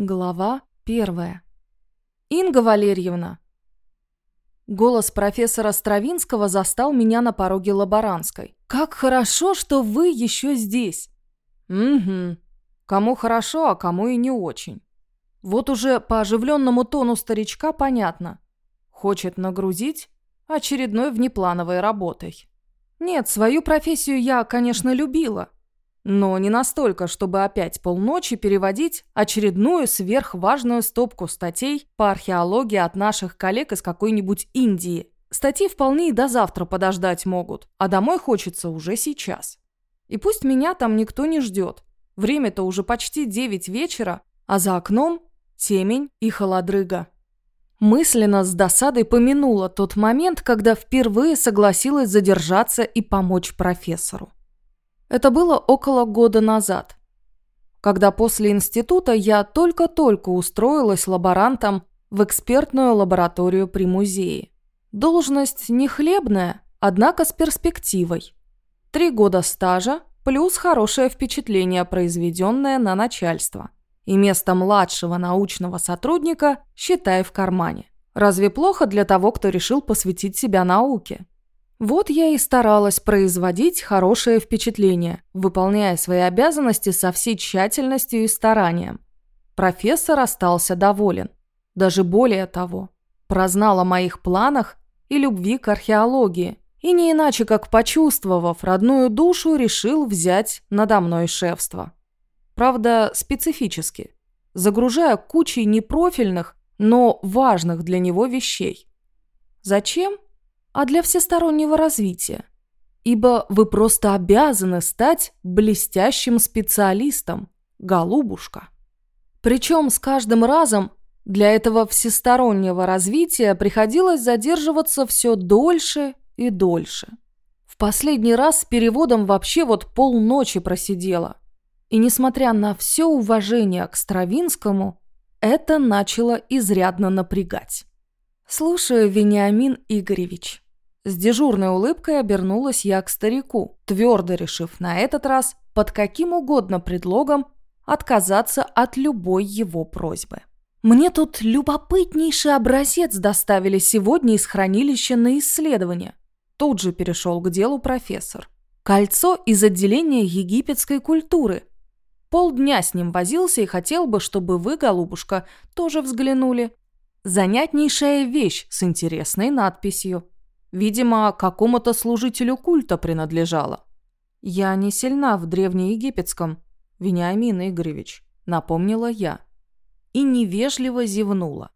Глава первая. «Инга Валерьевна!» Голос профессора Стравинского застал меня на пороге лаборантской. «Как хорошо, что вы еще здесь!» «Угу. Кому хорошо, а кому и не очень. Вот уже по оживленному тону старичка понятно. Хочет нагрузить очередной внеплановой работой. Нет, свою профессию я, конечно, любила, но не настолько, чтобы опять полночи переводить очередную сверхважную стопку статей по археологии от наших коллег из какой-нибудь Индии. Статьи вполне и до завтра подождать могут, а домой хочется уже сейчас. И пусть меня там никто не ждет. Время-то уже почти 9 вечера, а за окном темень и холодрыга. Мысленно с досадой помянула тот момент, когда впервые согласилась задержаться и помочь профессору. Это было около года назад, когда после института я только-только устроилась лаборантом в экспертную лабораторию при музее. Должность не хлебная, однако с перспективой. Три года стажа плюс хорошее впечатление, произведенное на начальство. И место младшего научного сотрудника считай в кармане. Разве плохо для того, кто решил посвятить себя науке? Вот я и старалась производить хорошее впечатление, выполняя свои обязанности со всей тщательностью и старанием. Профессор остался доволен. Даже более того, прознал о моих планах и любви к археологии, и не иначе как почувствовав родную душу, решил взять надо мной шефство. Правда, специфически, загружая кучей непрофильных, но важных для него вещей. Зачем? А для всестороннего развития. Ибо вы просто обязаны стать блестящим специалистом, голубушка. Причем с каждым разом для этого всестороннего развития приходилось задерживаться все дольше и дольше. В последний раз с переводом вообще вот полночи просидела. И несмотря на все уважение к Стравинскому, это начало изрядно напрягать. «Слушаю, Вениамин Игоревич». С дежурной улыбкой обернулась я к старику, твердо решив на этот раз под каким угодно предлогом отказаться от любой его просьбы. Мне тут любопытнейший образец доставили сегодня из хранилища на исследование. Тут же перешел к делу профессор. Кольцо из отделения египетской культуры. Полдня с ним возился и хотел бы, чтобы вы, голубушка, тоже взглянули. Занятнейшая вещь с интересной надписью. Видимо, какому-то служителю культа принадлежала. «Я не сильна в древнеегипетском, Вениамин Игоревич», — напомнила я. И невежливо зевнула.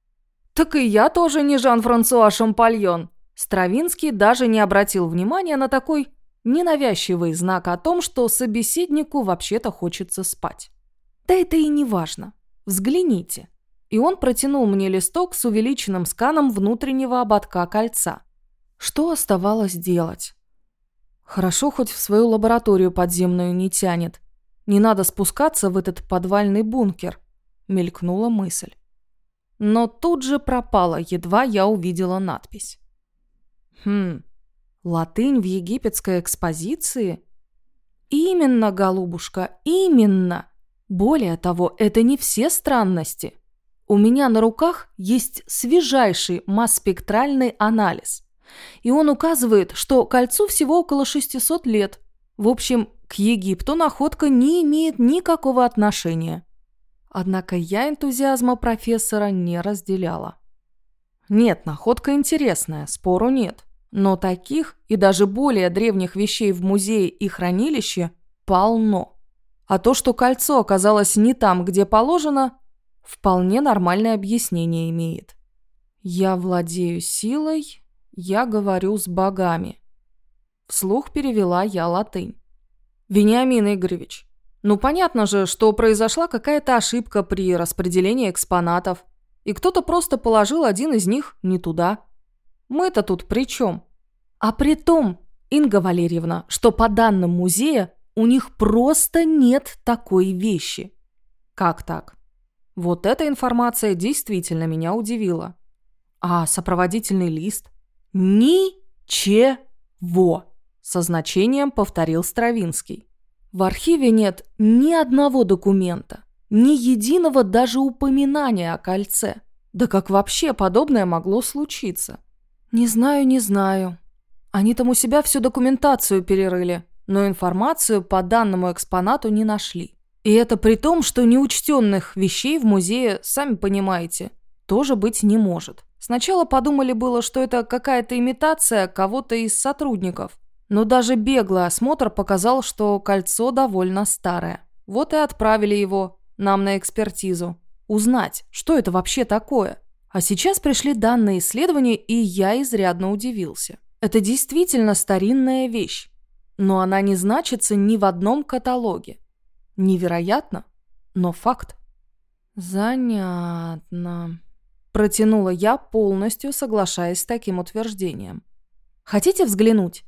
«Так и я тоже не Жан-Франсуа Шампальон». Стравинский даже не обратил внимания на такой ненавязчивый знак о том, что собеседнику вообще-то хочется спать. «Да это и не важно. Взгляните». И он протянул мне листок с увеличенным сканом внутреннего ободка кольца. Что оставалось делать? Хорошо, хоть в свою лабораторию подземную не тянет. Не надо спускаться в этот подвальный бункер, мелькнула мысль. Но тут же пропала, едва я увидела надпись. Хм, латынь в египетской экспозиции? Именно, голубушка, именно. Более того, это не все странности. У меня на руках есть свежайший масс-спектральный анализ – и он указывает, что кольцу всего около 600 лет. В общем, к Египту находка не имеет никакого отношения. Однако я энтузиазма профессора не разделяла. Нет, находка интересная, спору нет. Но таких и даже более древних вещей в музее и хранилище полно. А то, что кольцо оказалось не там, где положено, вполне нормальное объяснение имеет. Я владею силой, «Я говорю с богами». Вслух перевела я латынь. «Вениамин Игоревич, ну понятно же, что произошла какая-то ошибка при распределении экспонатов, и кто-то просто положил один из них не туда. Мы-то тут при чем? А при том, Инга Валерьевна, что по данным музея у них просто нет такой вещи. Как так? Вот эта информация действительно меня удивила. А сопроводительный лист? «Ничего!» – со значением повторил Стравинский. В архиве нет ни одного документа, Ни единого даже упоминания о кольце. Да как вообще подобное могло случиться? Не знаю, не знаю. Они там у себя всю документацию перерыли, но информацию по данному экспонату не нашли. И это при том, что неучтенных вещей в музее, сами понимаете, тоже быть не может. Сначала подумали было, что это какая-то имитация кого-то из сотрудников. Но даже беглый осмотр показал, что кольцо довольно старое. Вот и отправили его нам на экспертизу. Узнать, что это вообще такое. А сейчас пришли данные исследования, и я изрядно удивился. Это действительно старинная вещь. Но она не значится ни в одном каталоге. Невероятно, но факт. Занятно. Протянула я, полностью соглашаясь с таким утверждением. Хотите взглянуть?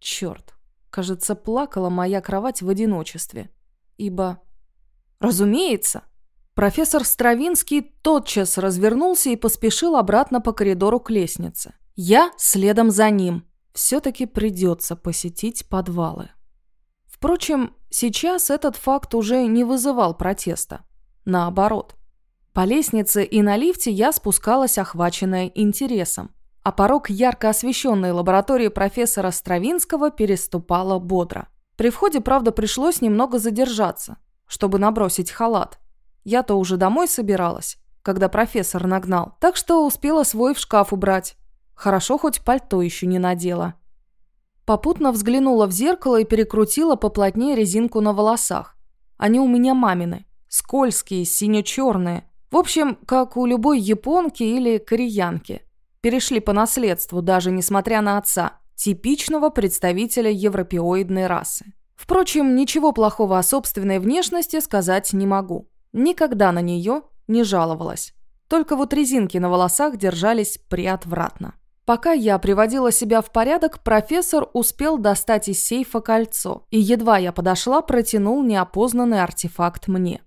Черт, кажется, плакала моя кровать в одиночестве. Ибо... Разумеется! Профессор Стравинский тотчас развернулся и поспешил обратно по коридору к лестнице. Я следом за ним. Все-таки придется посетить подвалы. Впрочем, сейчас этот факт уже не вызывал протеста. Наоборот. По лестнице и на лифте я спускалась, охваченная интересом. А порог ярко освещенной лаборатории профессора Стравинского переступала бодро. При входе, правда, пришлось немного задержаться, чтобы набросить халат. Я-то уже домой собиралась, когда профессор нагнал, так что успела свой в шкаф убрать. Хорошо, хоть пальто еще не надела. Попутно взглянула в зеркало и перекрутила поплотнее резинку на волосах. Они у меня мамины. Скользкие, сине-черные. В общем, как у любой японки или кореянки. Перешли по наследству, даже несмотря на отца. Типичного представителя европеоидной расы. Впрочем, ничего плохого о собственной внешности сказать не могу. Никогда на нее не жаловалась. Только вот резинки на волосах держались приотвратно. Пока я приводила себя в порядок, профессор успел достать из сейфа кольцо, и едва я подошла, протянул неопознанный артефакт мне.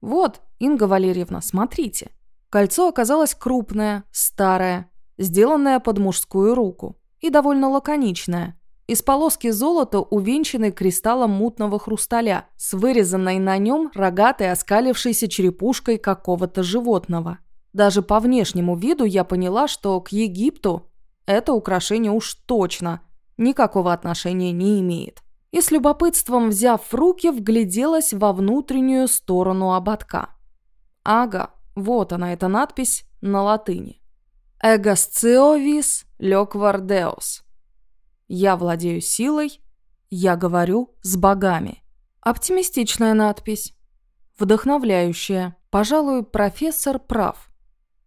«Вот, Инга Валерьевна, смотрите». Кольцо оказалось крупное, старое, сделанное под мужскую руку и довольно лаконичное. Из полоски золота, увенчанной кристаллом мутного хрусталя, с вырезанной на нем рогатой оскалившейся черепушкой какого-то животного. Даже по внешнему виду я поняла, что к Египту это украшение уж точно никакого отношения не имеет. И с любопытством, взяв в руки, вгляделась во внутреннюю сторону ободка. Ага, вот она, эта надпись на латыни. «Эгосциовис лёквардеос». «Я владею силой, я говорю с богами». Оптимистичная надпись. Вдохновляющая. Пожалуй, профессор прав.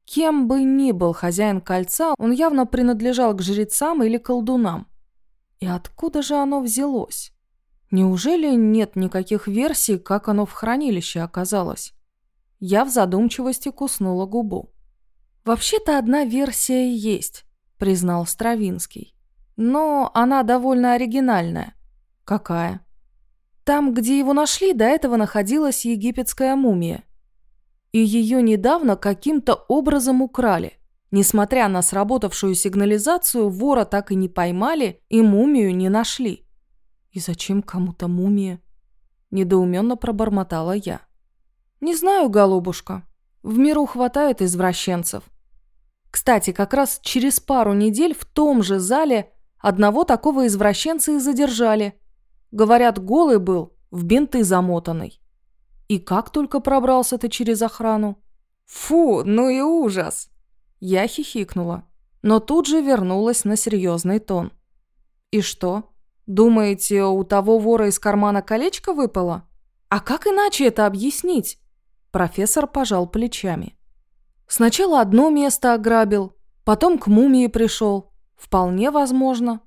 Кем бы ни был хозяин кольца, он явно принадлежал к жрецам или колдунам. И откуда же оно взялось? Неужели нет никаких версий, как оно в хранилище оказалось? Я в задумчивости куснула губу. «Вообще-то одна версия есть», — признал Стравинский. «Но она довольно оригинальная». «Какая?» «Там, где его нашли, до этого находилась египетская мумия и ее недавно каким-то образом украли. Несмотря на сработавшую сигнализацию, вора так и не поймали и мумию не нашли. «И зачем кому-то мумия?» – недоуменно пробормотала я. «Не знаю, голубушка. В миру хватает извращенцев. Кстати, как раз через пару недель в том же зале одного такого извращенца и задержали. Говорят, голый был, в бинты замотанный. И как только пробрался ты через охрану? Фу, ну и ужас! Я хихикнула, но тут же вернулась на серьезный тон. И что? Думаете, у того вора из кармана колечко выпало? А как иначе это объяснить? Профессор пожал плечами. Сначала одно место ограбил, потом к мумии пришел. Вполне возможно.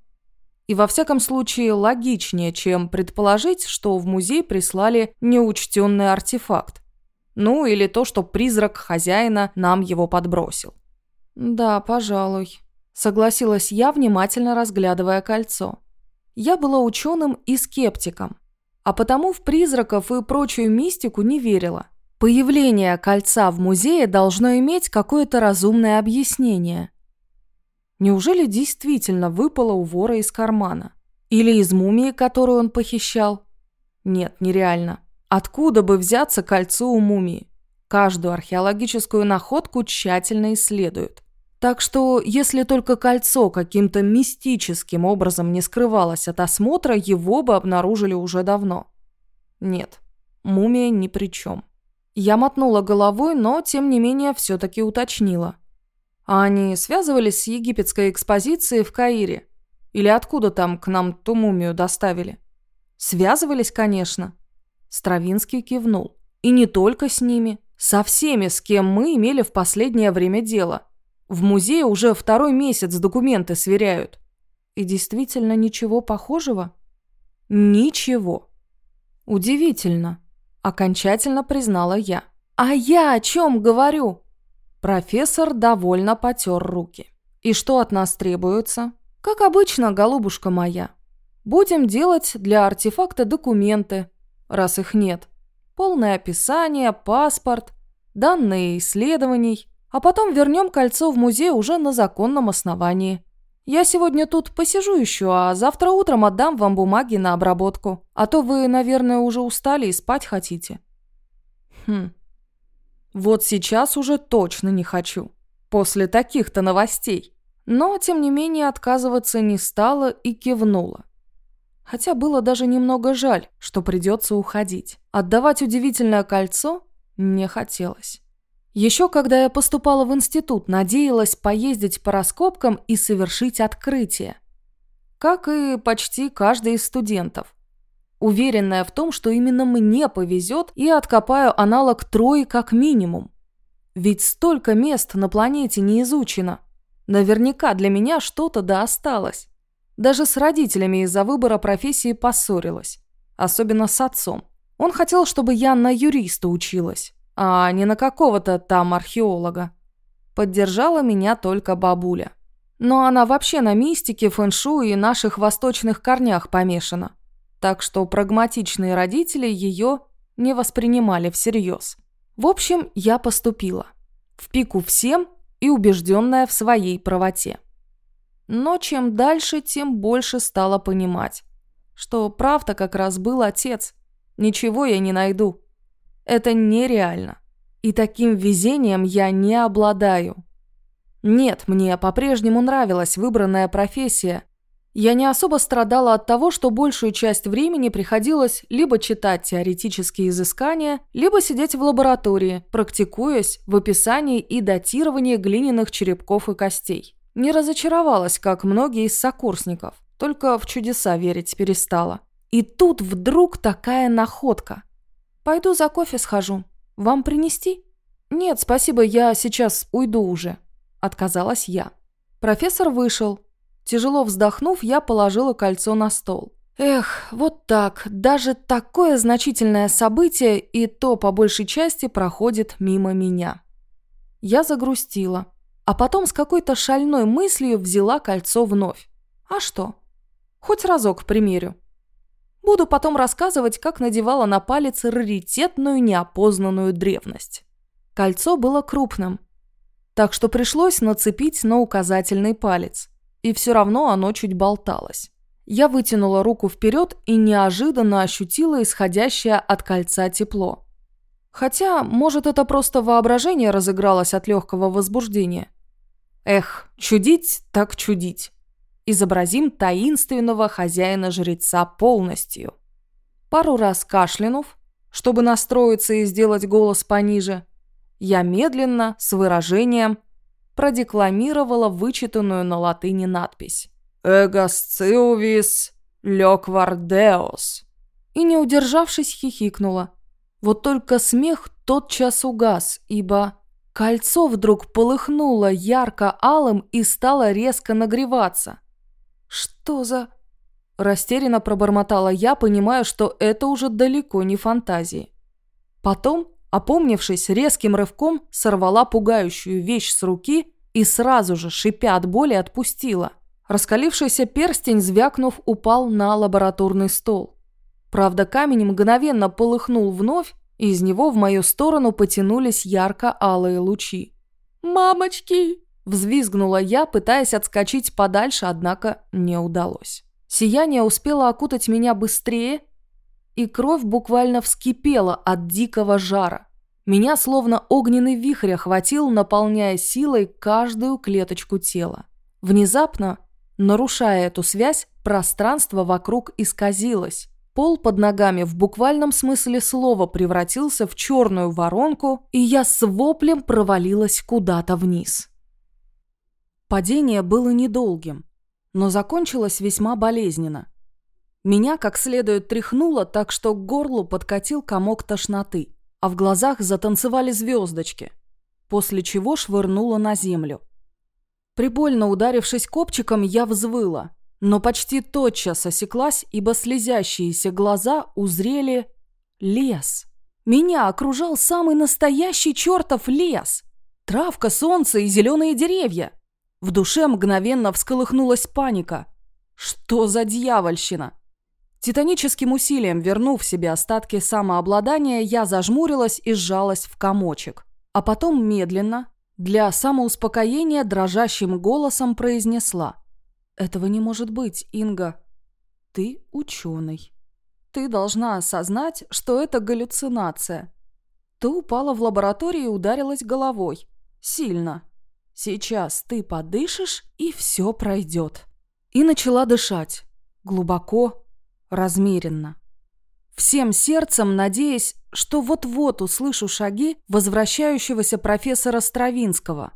И во всяком случае логичнее, чем предположить, что в музей прислали неучтенный артефакт. Ну или то, что призрак хозяина нам его подбросил. Да, пожалуй. Согласилась я, внимательно разглядывая кольцо. Я была ученым и скептиком, а потому в призраков и прочую мистику не верила. Появление кольца в музее должно иметь какое-то разумное объяснение. Неужели действительно выпало у вора из кармана? Или из мумии, которую он похищал? Нет, нереально. Откуда бы взяться кольцо у мумии? Каждую археологическую находку тщательно исследуют. Так что, если только кольцо каким-то мистическим образом не скрывалось от осмотра, его бы обнаружили уже давно. Нет, мумия ни при чем. Я мотнула головой, но, тем не менее, все-таки уточнила. А они связывались с египетской экспозицией в Каире? Или откуда там к нам ту мумию доставили? Связывались, конечно. Стравинский кивнул. И не только с ними. Со всеми, с кем мы имели в последнее время дело. В музее уже второй месяц документы сверяют. И действительно ничего похожего? Ничего. Удивительно. Окончательно признала я. А я о чем говорю? Профессор довольно потер руки. И что от нас требуется? Как обычно, голубушка моя. Будем делать для артефакта документы, раз их нет. Полное описание, паспорт, данные исследований, а потом вернем кольцо в музей уже на законном основании. Я сегодня тут посижу еще, а завтра утром отдам вам бумаги на обработку. А то вы, наверное, уже устали и спать хотите. Хм. Вот сейчас уже точно не хочу. После таких-то новостей. Но, тем не менее, отказываться не стала и кивнула. Хотя было даже немного жаль, что придется уходить. Отдавать удивительное кольцо не хотелось. Еще когда я поступала в институт, надеялась поездить по раскопкам и совершить открытие. Как и почти каждый из студентов. Уверенная в том, что именно мне повезет и откопаю аналог Трои как минимум. Ведь столько мест на планете не изучено. Наверняка для меня что-то да осталось. Даже с родителями из-за выбора профессии поссорилась. Особенно с отцом. Он хотел, чтобы я на юриста училась а не на какого-то там археолога. Поддержала меня только бабуля. Но она вообще на мистике, фэншу и наших восточных корнях помешана. Так что прагматичные родители ее не воспринимали всерьез. В общем, я поступила. В пику всем и убежденная в своей правоте. Но чем дальше, тем больше стала понимать, что прав-то как раз был отец. Ничего я не найду. Это нереально. И таким везением я не обладаю. Нет, мне по-прежнему нравилась выбранная профессия. Я не особо страдала от того, что большую часть времени приходилось либо читать теоретические изыскания, либо сидеть в лаборатории, практикуясь в описании и датировании глиняных черепков и костей. Не разочаровалась, как многие из сокурсников, только в чудеса верить перестала. И тут вдруг такая находка – «Пойду за кофе схожу. Вам принести?» «Нет, спасибо, я сейчас уйду уже», – отказалась я. Профессор вышел. Тяжело вздохнув, я положила кольцо на стол. Эх, вот так, даже такое значительное событие и то по большей части проходит мимо меня. Я загрустила, а потом с какой-то шальной мыслью взяла кольцо вновь. А что? Хоть разок примерю. Буду потом рассказывать, как надевала на палец раритетную неопознанную древность. Кольцо было крупным, так что пришлось нацепить на указательный палец. И все равно оно чуть болталось. Я вытянула руку вперед и неожиданно ощутила исходящее от кольца тепло. Хотя, может, это просто воображение разыгралось от легкого возбуждения. Эх, чудить так чудить изобразим таинственного хозяина-жреца полностью. Пару раз кашлянув, чтобы настроиться и сделать голос пониже, я медленно, с выражением, продекламировала вычитанную на латыни надпись «Эгосциувис лёквардеос» и, не удержавшись, хихикнула. Вот только смех тотчас угас, ибо кольцо вдруг полыхнуло ярко-алым и стало резко нагреваться – «Что за...» Растерянно пробормотала я, понимая, что это уже далеко не фантазии. Потом, опомнившись, резким рывком сорвала пугающую вещь с руки и сразу же, шипя от боли, отпустила. Раскалившийся перстень, звякнув, упал на лабораторный стол. Правда, камень мгновенно полыхнул вновь, и из него в мою сторону потянулись ярко-алые лучи. «Мамочки!» Взвизгнула я, пытаясь отскочить подальше, однако не удалось. Сияние успело окутать меня быстрее, и кровь буквально вскипела от дикого жара. Меня словно огненный вихрь охватил, наполняя силой каждую клеточку тела. Внезапно, нарушая эту связь, пространство вокруг исказилось. Пол под ногами в буквальном смысле слова превратился в черную воронку, и я с воплем провалилась куда-то вниз. Падение было недолгим, но закончилось весьма болезненно. Меня как следует тряхнуло, так что к горлу подкатил комок тошноты, а в глазах затанцевали звездочки, после чего швырнуло на землю. Прибольно ударившись копчиком, я взвыла, но почти тотчас осеклась, ибо слезящиеся глаза узрели лес. Меня окружал самый настоящий чертов лес. Травка, солнце и зеленые деревья. В душе мгновенно всколыхнулась паника. Что за дьявольщина? Титаническим усилием вернув себе остатки самообладания, я зажмурилась и сжалась в комочек. А потом медленно, для самоуспокоения дрожащим голосом произнесла. «Этого не может быть, Инга. Ты ученый. Ты должна осознать, что это галлюцинация. Ты упала в лаборатории и ударилась головой. Сильно. Сейчас ты подышишь, и все пройдет». И начала дышать. Глубоко, размеренно всем сердцем надеясь, что вот-вот услышу шаги возвращающегося профессора Стравинского.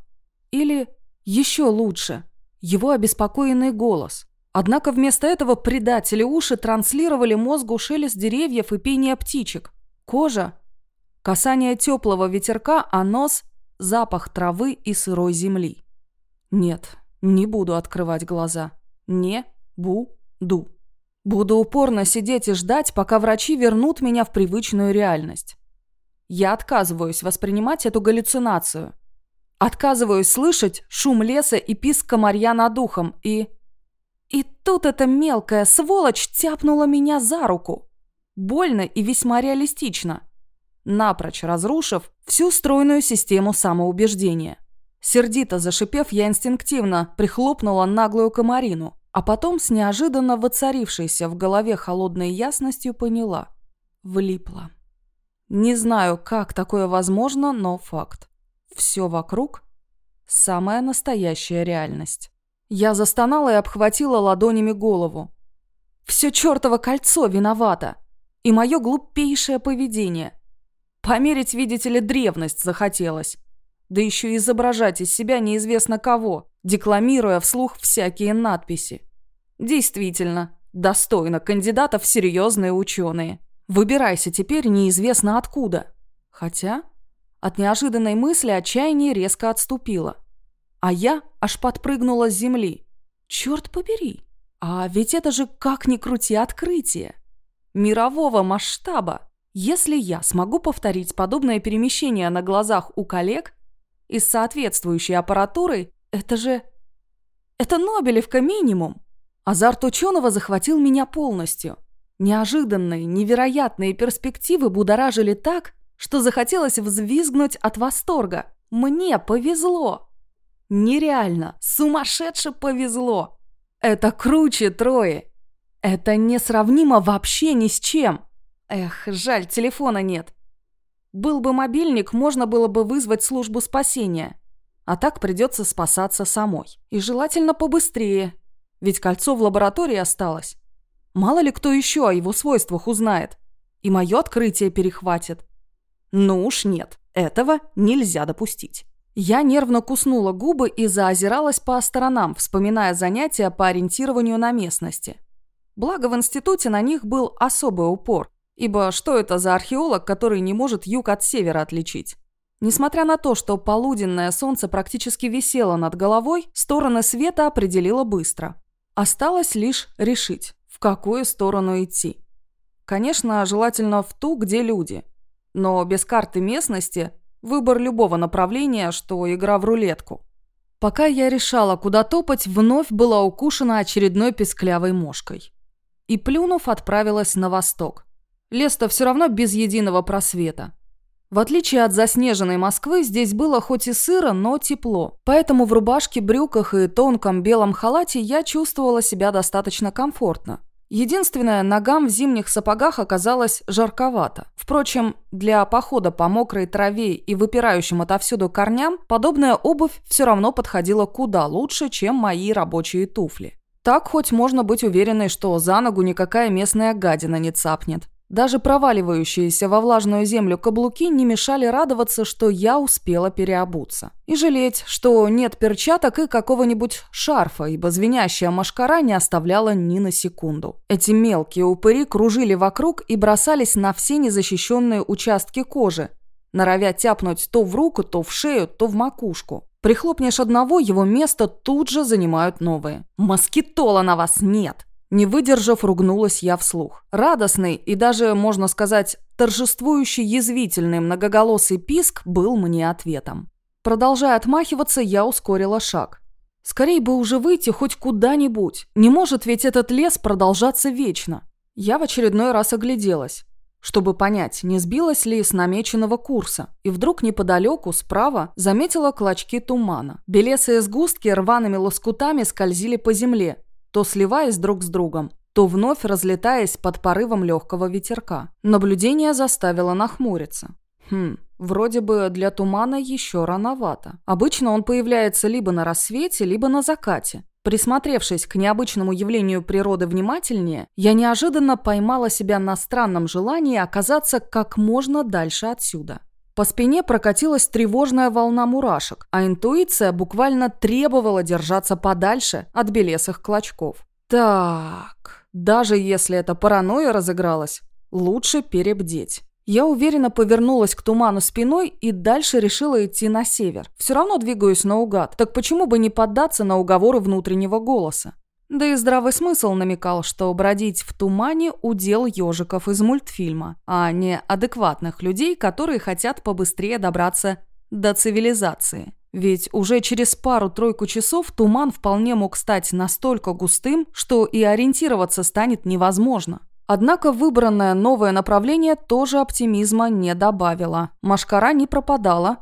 Или, еще лучше, его обеспокоенный голос. Однако вместо этого предатели уши транслировали мозгу шелест деревьев и пение птичек. Кожа – касание теплого ветерка, а нос – запах травы и сырой земли. Нет, не буду открывать глаза. Не буду. Буду упорно сидеть и ждать, пока врачи вернут меня в привычную реальность. Я отказываюсь воспринимать эту галлюцинацию. Отказываюсь слышать шум леса и писк комарья над ухом. И... И тут эта мелкая сволочь тяпнула меня за руку. Больно и весьма реалистично. Напрочь разрушив всю стройную систему самоубеждения. Сердито зашипев, я инстинктивно прихлопнула наглую комарину. А потом с неожиданно воцарившейся в голове холодной ясностью поняла. Влипла. Не знаю, как такое возможно, но факт. Все вокруг – самая настоящая реальность. Я застонала и обхватила ладонями голову. Все чертово кольцо виновато. И мое глупейшее поведение. Померить, видите ли, древность захотелось. Да еще изображать из себя неизвестно кого, декламируя вслух всякие надписи. Действительно, достойно кандидатов серьезные ученые. Выбирайся теперь неизвестно откуда. Хотя от неожиданной мысли отчаяние резко отступило. А я аж подпрыгнула с земли. Черт побери, а ведь это же как ни крути открытие. Мирового масштаба. Если я смогу повторить подобное перемещение на глазах у коллег и с соответствующей аппаратурой, это же... Это Нобелевка минимум. Азарт ученого захватил меня полностью. Неожиданные, невероятные перспективы будоражили так, что захотелось взвизгнуть от восторга. Мне повезло. Нереально, сумасшедше повезло. Это круче трое. Это несравнимо вообще ни с чем. Эх, жаль, телефона нет. Был бы мобильник, можно было бы вызвать службу спасения. А так придется спасаться самой. И желательно побыстрее, ведь кольцо в лаборатории осталось. Мало ли кто еще о его свойствах узнает. И мое открытие перехватит. Ну уж нет, этого нельзя допустить. Я нервно куснула губы и заозиралась по сторонам, вспоминая занятия по ориентированию на местности. Благо в институте на них был особый упор, ибо что это за археолог, который не может юг от севера отличить? Несмотря на то, что полуденное солнце практически висело над головой, стороны света определило быстро. Осталось лишь решить, в какую сторону идти. Конечно, желательно в ту, где люди. Но без карты местности выбор любого направления, что игра в рулетку. Пока я решала, куда топать, вновь была укушена очередной песклявой мошкой. И плюнув, отправилась на восток. Лес-то все равно без единого просвета. В отличие от заснеженной Москвы, здесь было хоть и сыро, но тепло. Поэтому в рубашке, брюках и тонком белом халате я чувствовала себя достаточно комфортно. Единственное, ногам в зимних сапогах оказалось жарковато. Впрочем, для похода по мокрой траве и выпирающим отовсюду корням подобная обувь все равно подходила куда лучше, чем мои рабочие туфли. Так хоть можно быть уверенной, что за ногу никакая местная гадина не цапнет. Даже проваливающиеся во влажную землю каблуки не мешали радоваться, что я успела переобуться. И жалеть, что нет перчаток и какого-нибудь шарфа, ибо звенящая машкара не оставляла ни на секунду. Эти мелкие упыри кружили вокруг и бросались на все незащищенные участки кожи, норовя тяпнуть то в руку, то в шею, то в макушку. Прихлопнешь одного, его место тут же занимают новые. Москитола на вас нет! Не выдержав, ругнулась я вслух. Радостный и даже, можно сказать, торжествующий язвительный многоголосый писк был мне ответом. Продолжая отмахиваться, я ускорила шаг. Скорей бы уже выйти хоть куда-нибудь. Не может ведь этот лес продолжаться вечно. Я в очередной раз огляделась, чтобы понять, не сбилась ли с намеченного курса. И вдруг неподалеку, справа, заметила клочки тумана. Белесые сгустки рваными лоскутами скользили по земле, то сливаясь друг с другом, то вновь разлетаясь под порывом легкого ветерка. Наблюдение заставило нахмуриться. Хм, вроде бы для тумана еще рановато. Обычно он появляется либо на рассвете, либо на закате. Присмотревшись к необычному явлению природы внимательнее, я неожиданно поймала себя на странном желании оказаться как можно дальше отсюда. По спине прокатилась тревожная волна мурашек, а интуиция буквально требовала держаться подальше от белесых клочков. Так, даже если эта паранойя разыгралась, лучше перебдеть. Я уверенно повернулась к туману спиной и дальше решила идти на север. Все равно двигаюсь наугад, так почему бы не поддаться на уговоры внутреннего голоса? Да и здравый смысл намекал, что бродить в тумане – удел ежиков из мультфильма, а не адекватных людей, которые хотят побыстрее добраться до цивилизации. Ведь уже через пару-тройку часов туман вполне мог стать настолько густым, что и ориентироваться станет невозможно. Однако выбранное новое направление тоже оптимизма не добавило. Машкара не пропадала,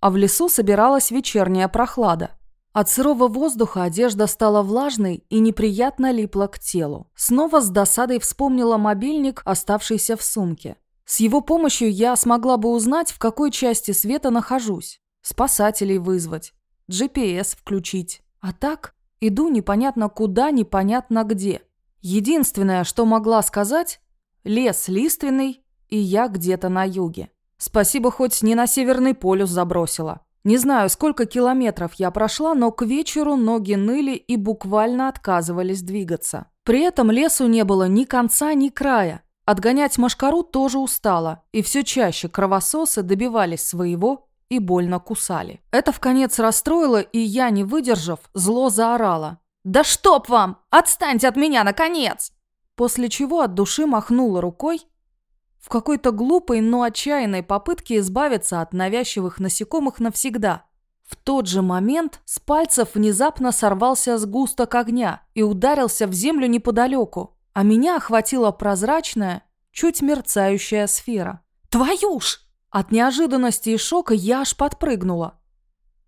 а в лесу собиралась вечерняя прохлада. От сырого воздуха одежда стала влажной и неприятно липла к телу. Снова с досадой вспомнила мобильник, оставшийся в сумке. С его помощью я смогла бы узнать, в какой части света нахожусь. Спасателей вызвать, GPS включить. А так иду непонятно куда, непонятно где. Единственное, что могла сказать – лес лиственный, и я где-то на юге. Спасибо, хоть не на Северный полюс забросила. Не знаю, сколько километров я прошла, но к вечеру ноги ныли и буквально отказывались двигаться. При этом лесу не было ни конца, ни края. Отгонять машкару тоже устала, и все чаще кровососы добивались своего и больно кусали. Это в конец расстроило, и я, не выдержав, зло заорала. «Да чтоб вам! Отстаньте от меня, наконец!» После чего от души махнула рукой в какой-то глупой, но отчаянной попытке избавиться от навязчивых насекомых навсегда. В тот же момент с пальцев внезапно сорвался сгусток огня и ударился в землю неподалеку, а меня охватила прозрачная, чуть мерцающая сфера. «Твою ж!» От неожиданности и шока я аж подпрыгнула.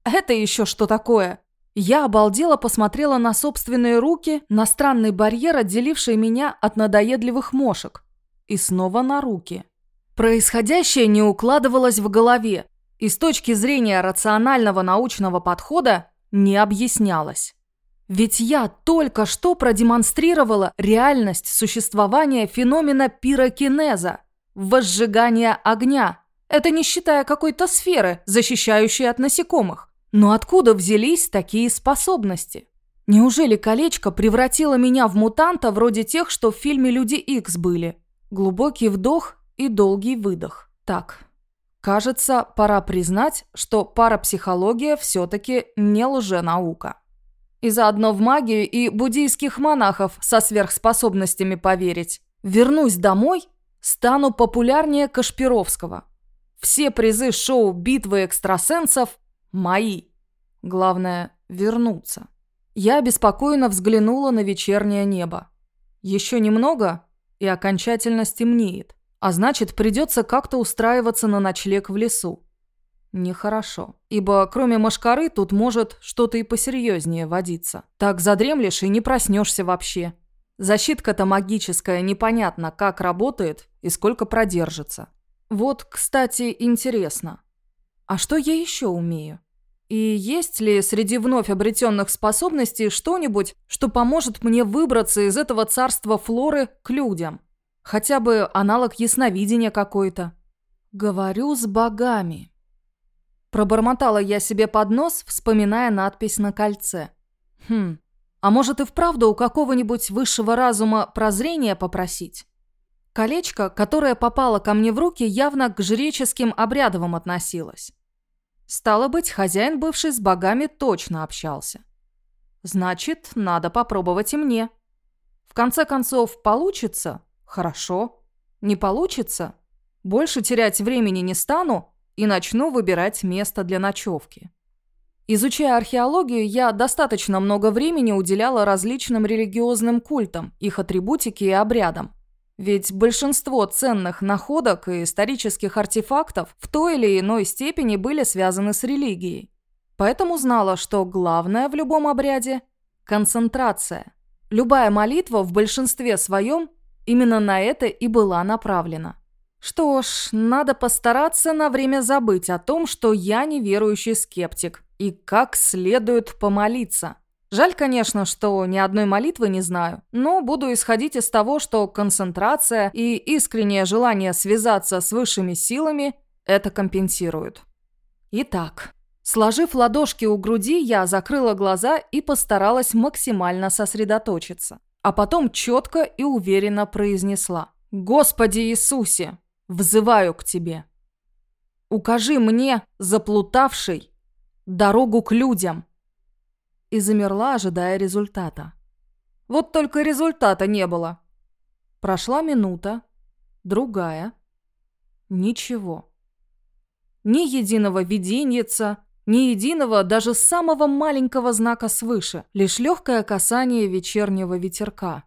«Это еще что такое?» Я обалдела посмотрела на собственные руки, на странный барьер, отделивший меня от надоедливых мошек и снова на руки. Происходящее не укладывалось в голове и с точки зрения рационального научного подхода не объяснялось. Ведь я только что продемонстрировала реальность существования феномена пирокинеза, возжигания огня. Это не считая какой-то сферы, защищающей от насекомых. Но откуда взялись такие способности? Неужели колечко превратило меня в мутанта вроде тех, что в фильме «Люди Икс» были? Глубокий вдох и долгий выдох. Так, кажется, пора признать, что парапсихология все-таки не лженаука. И заодно в магию и буддийских монахов со сверхспособностями поверить. Вернусь домой, стану популярнее Кашпировского. Все призы шоу «Битвы экстрасенсов» мои. Главное – вернуться. Я беспокойно взглянула на вечернее небо. Еще немного, и окончательно стемнеет. А значит, придется как-то устраиваться на ночлег в лесу. Нехорошо, ибо кроме машкары тут может что-то и посерьезнее водиться. Так задремлешь и не проснешься вообще. Защитка-то магическая, непонятно, как работает и сколько продержится. Вот, кстати, интересно. А что я еще умею? И есть ли среди вновь обретенных способностей что-нибудь, что поможет мне выбраться из этого царства флоры к людям? Хотя бы аналог ясновидения какой-то. Говорю с богами. Пробормотала я себе под нос, вспоминая надпись на кольце. Хм, а может и вправду у какого-нибудь высшего разума прозрения попросить? Колечко, которое попало ко мне в руки, явно к жреческим обрядовым относилось. Стало быть, хозяин бывший с богами точно общался. Значит, надо попробовать и мне. В конце концов, получится? Хорошо. Не получится? Больше терять времени не стану и начну выбирать место для ночевки. Изучая археологию, я достаточно много времени уделяла различным религиозным культам, их атрибутике и обрядам. Ведь большинство ценных находок и исторических артефактов в той или иной степени были связаны с религией. Поэтому знала, что главное в любом обряде – концентрация. Любая молитва в большинстве своем именно на это и была направлена. Что ж, надо постараться на время забыть о том, что я неверующий скептик, и как следует помолиться. Жаль, конечно, что ни одной молитвы не знаю, но буду исходить из того, что концентрация и искреннее желание связаться с высшими силами это компенсируют. Итак, сложив ладошки у груди, я закрыла глаза и постаралась максимально сосредоточиться. А потом четко и уверенно произнесла. «Господи Иисусе, взываю к Тебе. Укажи мне, заплутавший, дорогу к людям». И замерла, ожидая результата. Вот только результата не было. Прошла минута, другая. Ничего. Ни единого виденьица, ни единого, даже самого маленького знака свыше, лишь легкое касание вечернего ветерка.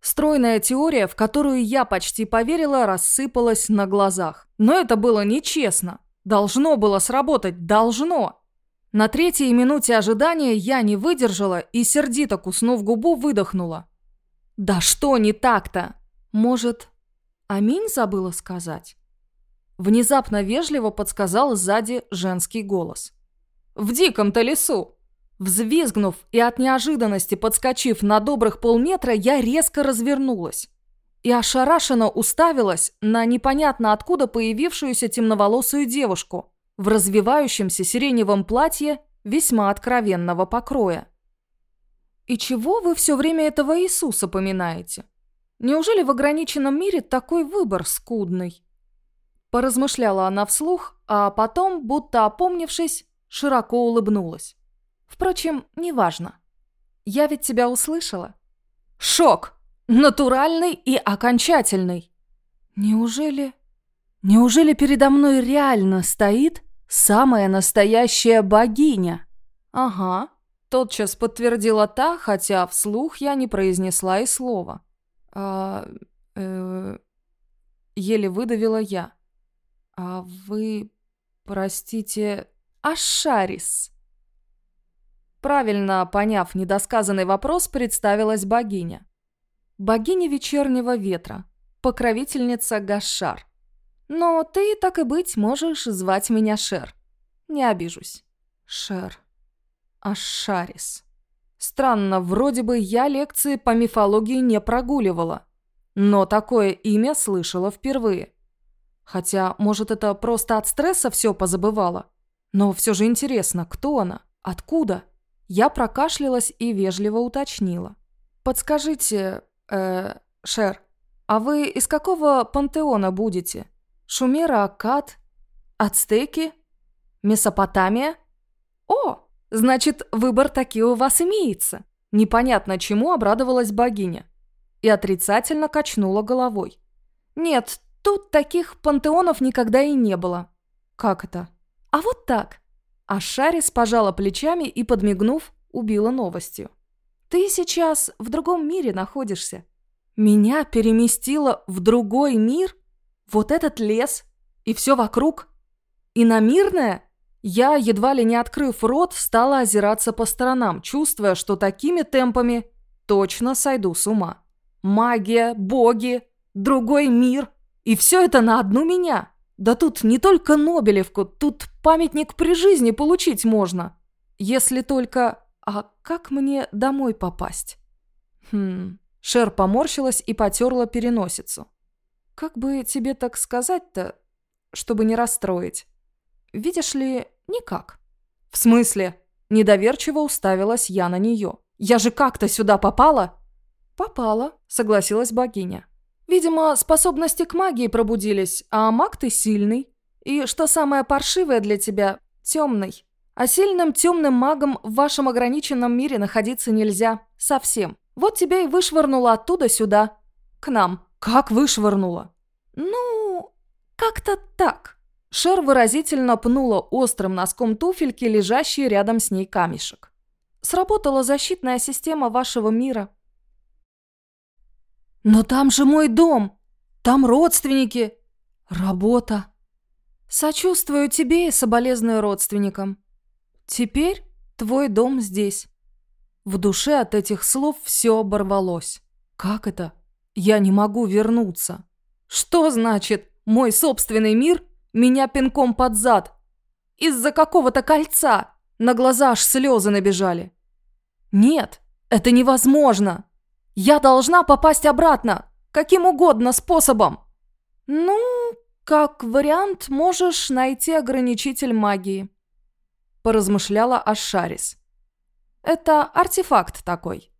Стройная теория, в которую я почти поверила, рассыпалась на глазах. Но это было нечестно. Должно было сработать, должно. На третьей минуте ожидания я не выдержала и, сердито куснув губу, выдохнула. «Да что не так-то? Может, аминь забыла сказать?» Внезапно вежливо подсказал сзади женский голос. «В диком-то лесу!» Взвизгнув и от неожиданности подскочив на добрых полметра, я резко развернулась и ошарашенно уставилась на непонятно откуда появившуюся темноволосую девушку в развивающемся сиреневом платье весьма откровенного покроя. «И чего вы все время этого Иисуса поминаете? Неужели в ограниченном мире такой выбор скудный?» Поразмышляла она вслух, а потом, будто опомнившись, широко улыбнулась. Впрочем, неважно. Я ведь тебя услышала. Шок! Натуральный и окончательный. Неужели... Неужели передо мной реально стоит самая настоящая богиня? Ага, тотчас подтвердила та, хотя вслух я не произнесла и слова. А... Э, еле выдавила я. А вы... Простите... Ашарис. Правильно поняв недосказанный вопрос, представилась богиня. Богиня вечернего ветра, покровительница Гашар. Но ты, так и быть, можешь звать меня Шер. Не обижусь. Шер. Ашарис. Странно, вроде бы я лекции по мифологии не прогуливала. Но такое имя слышала впервые. Хотя, может, это просто от стресса все позабывала. Но все же интересно, кто она? Откуда? Я прокашлялась и вежливо уточнила. «Подскажите, э, Шер, а вы из какого пантеона будете? Шумера, Аккад? Ацтеки? Месопотамия? О, значит, выбор таки у вас имеется!» Непонятно чему обрадовалась богиня. И отрицательно качнула головой. «Нет, тут таких пантеонов никогда и не было». «Как это?» «А вот так. А Шарис пожала плечами и, подмигнув, убила новостью. «Ты сейчас в другом мире находишься. Меня переместило в другой мир? Вот этот лес? И все вокруг? И на мирное?» Я, едва ли не открыв рот, стала озираться по сторонам, чувствуя, что такими темпами точно сойду с ума. магия, боги, другой мир. И все это на одну меня. Да тут не только Нобелевку, тут памятник при жизни получить можно. Если только... А как мне домой попасть? Хм... Шер поморщилась и потерла переносицу. Как бы тебе так сказать-то, чтобы не расстроить? Видишь ли, никак. В смысле? Недоверчиво уставилась я на нее. Я же как-то сюда попала? Попала, согласилась богиня. Видимо, способности к магии пробудились, а маг ты сильный. И что самое паршивое для тебя – темный. А сильным темным магом в вашем ограниченном мире находиться нельзя. Совсем. Вот тебя и вышвырнула оттуда сюда. К нам. Как вышвырнула? Ну, как-то так. Шер выразительно пнула острым носком туфельки лежащий рядом с ней камешек. Сработала защитная система вашего мира. «Но там же мой дом! Там родственники! Работа!» «Сочувствую тебе и соболезную родственникам. Теперь твой дом здесь». В душе от этих слов все оборвалось. «Как это? Я не могу вернуться. Что значит «мой собственный мир» меня пинком под зад? Из-за какого-то кольца на глаза аж слезы набежали. Нет, это невозможно!» Я должна попасть обратно, каким угодно способом. Ну, как вариант, можешь найти ограничитель магии. Поразмышляла Ашарис. Это артефакт такой.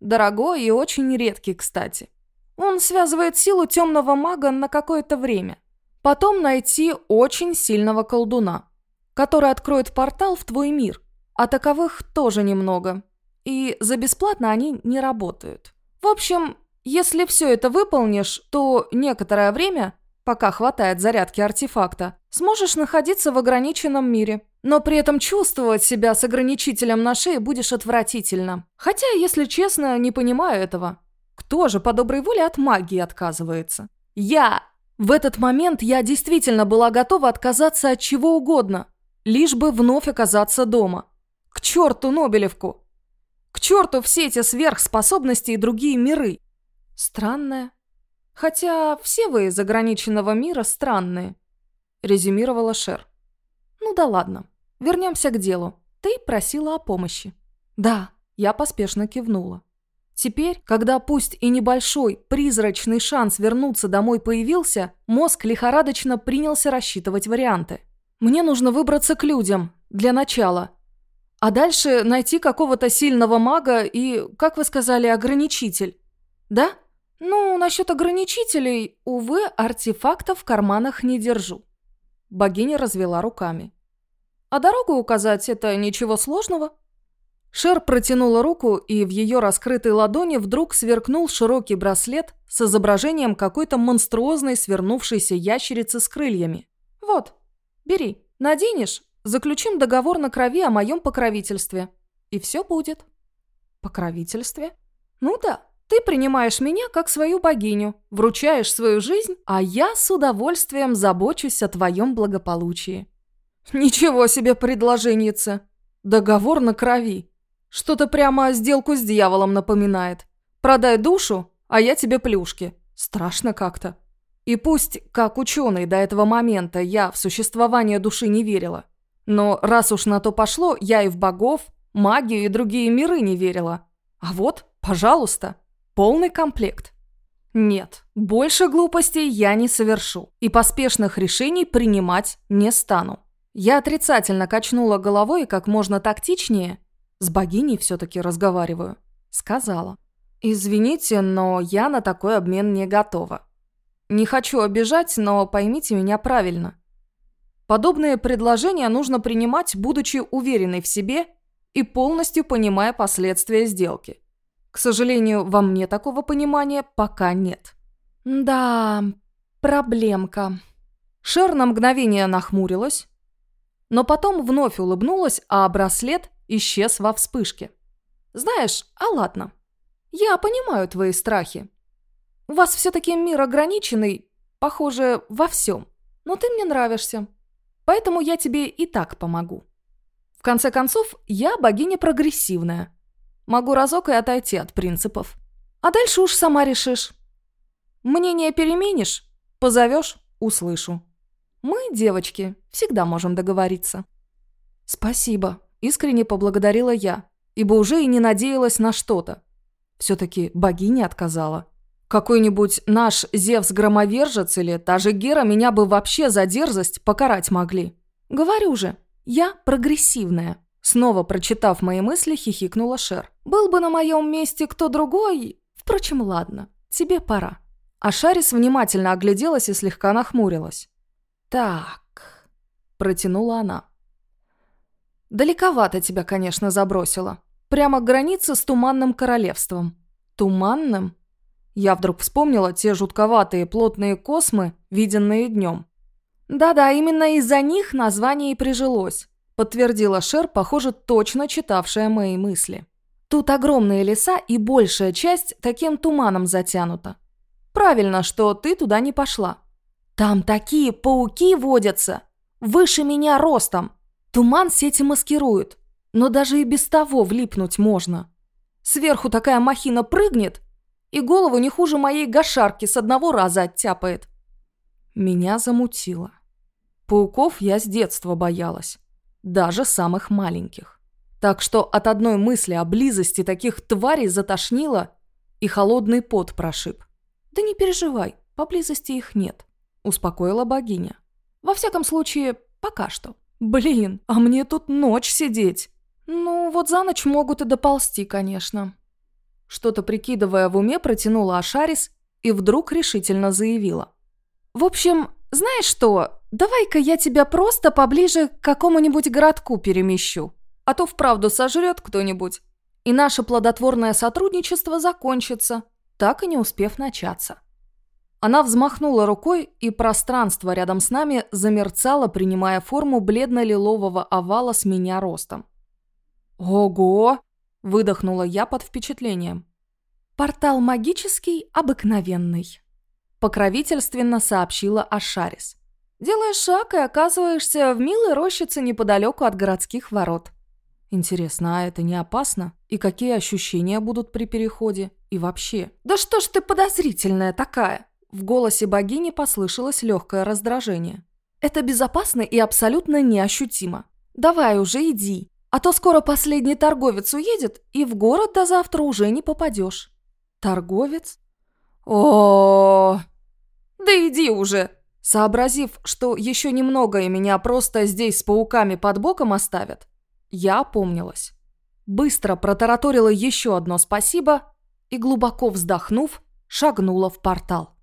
Дорогой и очень редкий, кстати. Он связывает силу темного мага на какое-то время. Потом найти очень сильного колдуна, который откроет портал в твой мир. А таковых тоже немного. И за бесплатно они не работают. В общем, если все это выполнишь, то некоторое время, пока хватает зарядки артефакта, сможешь находиться в ограниченном мире. Но при этом чувствовать себя с ограничителем на шее будешь отвратительно. Хотя, если честно, не понимаю этого. Кто же по доброй воле от магии отказывается? Я! В этот момент я действительно была готова отказаться от чего угодно, лишь бы вновь оказаться дома. К черту Нобелевку! К черту все эти сверхспособности и другие миры. Странное. Хотя все вы из ограниченного мира странные, резюмировала Шер. Ну да ладно. Вернемся к делу. Ты просила о помощи. Да, я поспешно кивнула. Теперь, когда пусть и небольшой, призрачный шанс вернуться домой появился, мозг лихорадочно принялся рассчитывать варианты. Мне нужно выбраться к людям, для начала, а дальше найти какого-то сильного мага и, как вы сказали, ограничитель. Да? Ну, насчет ограничителей, увы, артефактов в карманах не держу. Богиня развела руками. А дорогу указать – это ничего сложного. Шер протянула руку, и в ее раскрытой ладони вдруг сверкнул широкий браслет с изображением какой-то монструозной свернувшейся ящерицы с крыльями. «Вот, бери, наденешь, Заключим договор на крови о моем покровительстве. И все будет. Покровительстве? Ну да. Ты принимаешь меня как свою богиню, вручаешь свою жизнь, а я с удовольствием забочусь о твоем благополучии. Ничего себе предложенница. Договор на крови. Что-то прямо сделку с дьяволом напоминает. Продай душу, а я тебе плюшки. Страшно как-то. И пусть, как ученый до этого момента, я в существование души не верила, но раз уж на то пошло, я и в богов, магию и другие миры не верила. А вот, пожалуйста, полный комплект. Нет, больше глупостей я не совершу и поспешных решений принимать не стану. Я отрицательно качнула головой как можно тактичнее, с богиней все-таки разговариваю, сказала. «Извините, но я на такой обмен не готова. Не хочу обижать, но поймите меня правильно. Подобные предложения нужно принимать, будучи уверенной в себе и полностью понимая последствия сделки. К сожалению, во мне такого понимания пока нет. Да, проблемка. Шер на мгновение нахмурилась, но потом вновь улыбнулась, а браслет исчез во вспышке. Знаешь, а ладно. Я понимаю твои страхи. У вас все-таки мир ограниченный, похоже, во всем. Но ты мне нравишься. Поэтому я тебе и так помогу. В конце концов, я богиня прогрессивная. Могу разок и отойти от принципов. А дальше уж сама решишь. Мнение переменишь? Позовешь? Услышу. Мы, девочки, всегда можем договориться. Спасибо, искренне поблагодарила я, ибо уже и не надеялась на что-то. Все-таки богиня отказала. Какой-нибудь наш Зевс-громовержец или та же Гера меня бы вообще за дерзость покарать могли. Говорю же, я прогрессивная. Снова прочитав мои мысли, хихикнула Шер. Был бы на моем месте кто другой... Впрочем, ладно, тебе пора. А Шарис внимательно огляделась и слегка нахмурилась. «Так...» – протянула она. «Далековато тебя, конечно, забросила. Прямо к границе с Туманным Королевством». «Туманным?» Я вдруг вспомнила те жутковатые плотные космы, виденные днем. «Да-да, именно из-за них название и прижилось», подтвердила Шер, похоже, точно читавшая мои мысли. «Тут огромные леса и большая часть таким туманом затянута. Правильно, что ты туда не пошла. Там такие пауки водятся, выше меня ростом. Туман сети маскирует, но даже и без того влипнуть можно. Сверху такая махина прыгнет, и голову не хуже моей гашарки с одного раза оттяпает. Меня замутило. Пауков я с детства боялась. Даже самых маленьких. Так что от одной мысли о близости таких тварей затошнило и холодный пот прошиб. «Да не переживай, поблизости их нет», – успокоила богиня. «Во всяком случае, пока что». «Блин, а мне тут ночь сидеть!» «Ну, вот за ночь могут и доползти, конечно. Что-то прикидывая в уме, протянула Ашарис и вдруг решительно заявила. «В общем, знаешь что, давай-ка я тебя просто поближе к какому-нибудь городку перемещу, а то вправду сожрет кто-нибудь, и наше плодотворное сотрудничество закончится, так и не успев начаться». Она взмахнула рукой, и пространство рядом с нами замерцало, принимая форму бледно-лилового овала с меня ростом. «Ого!» Выдохнула я под впечатлением. «Портал магический, обыкновенный», – покровительственно сообщила Ашарис. «Делаешь шаг и оказываешься в милой рощице неподалеку от городских ворот». Интересно, а это не опасно? И какие ощущения будут при переходе? И вообще? «Да что ж ты подозрительная такая?» В голосе богини послышалось легкое раздражение. «Это безопасно и абсолютно неощутимо. Давай уже иди, а то скоро последний торговец уедет, и в город до завтра уже не попадешь. Торговец? О, Да иди уже! Сообразив, что еще немного и меня просто здесь с пауками под боком оставят, я опомнилась. Быстро протараторила еще одно спасибо и, глубоко вздохнув, шагнула в портал.